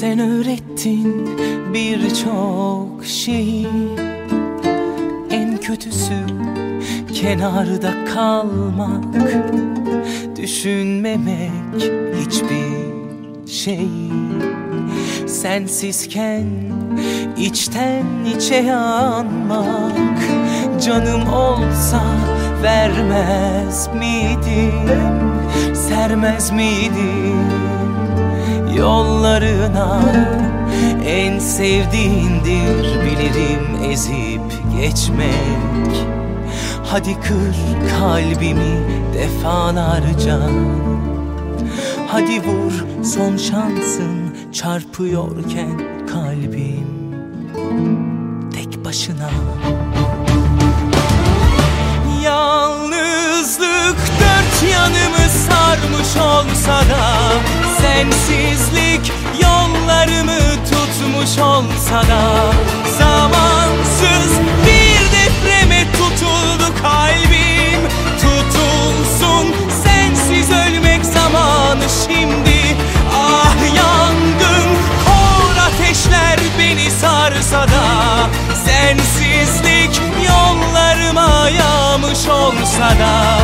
Sen öğrettin birçok şeyi. En kötüsü kenarda kalmak Düşünmemek hiçbir şeyi Sensizken içten içe yanmak Canım olsa vermez miydim Sermez miydim yollarına. En sevdiğindir bilirim ezip geçmek. Hadi kır kalbimi defalarca. Hadi vur son şansın çarpıyorken kalbim Tek başına. Yalnızlık sarmış olsa da Sensizlik yollarımı tutmuş olsa da Zamansız bir depreme tutuldu kalbim. Tutulsun sensiz ölmek zamanı şimdi. Ah yangın kor ateşler beni sarsa da Sensizlik yollarıma yağmış olsa da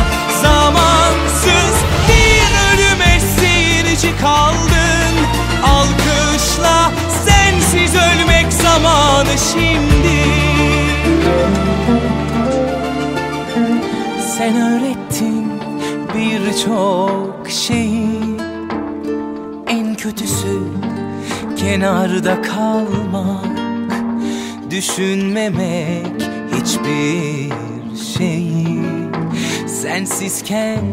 birçok şeyi En kötüsü kenarda kalmak Düşünmemek hiçbir şeyi Sensizken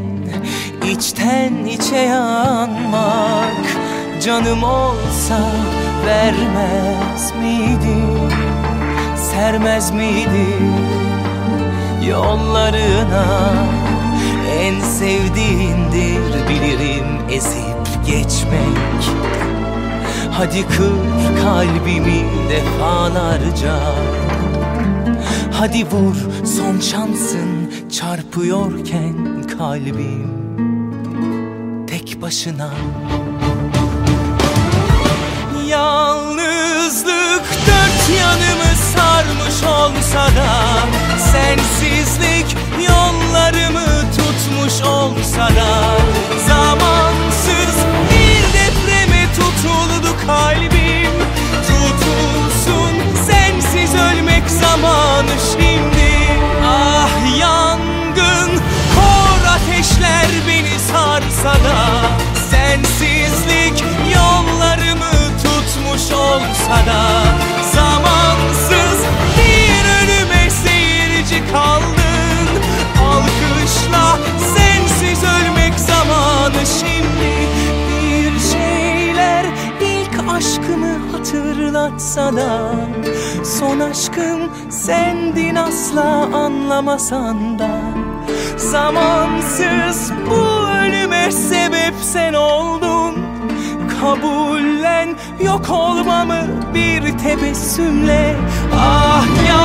içten içe yanmak Canım olsa vermez miydim Sermez miydim yollarına En sevdiğindir. Bilirim ezip geçmek. Hadi kır kalbimi defalarca. Hadi vur son şansın çarpıyorken kalbim Tek başına tutuldu kalbim Tutulsun. Sensiz ölmek zamanı hatırlatsa da Son aşkım sendin asla anlamasan da. Zamansız bu ölüme sebep sen oldun. Kabullen yok olmamı bir tebessümle. Ah yandım